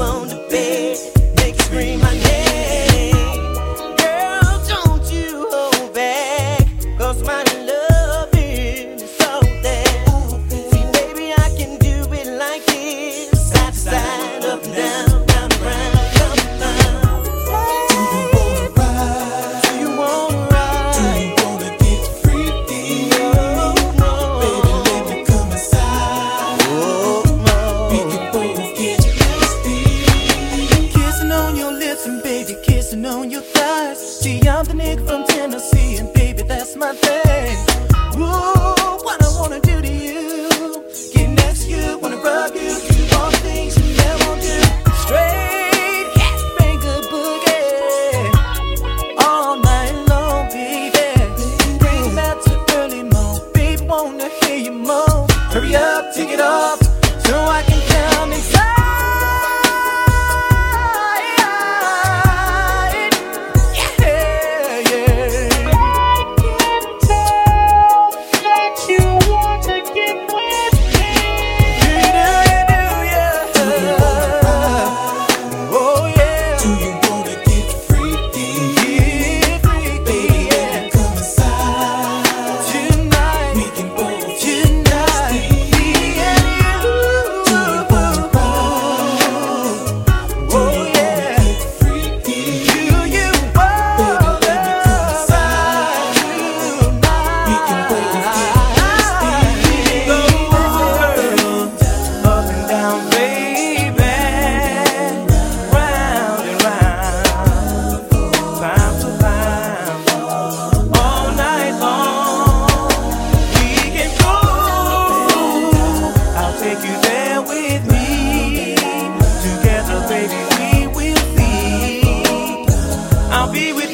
on the bed, they you scream my name. know your thighs. See, I'm the nigga from Tennessee, and baby, that's my thing. Ooh, what I wanna do to you? Get next to you, wanna rub you, do all things you never do. Straight ass finger boogie, all night long, baby. Bring it back to early mo, baby, wanna hear you mo. Hurry up, take it off. I'll be with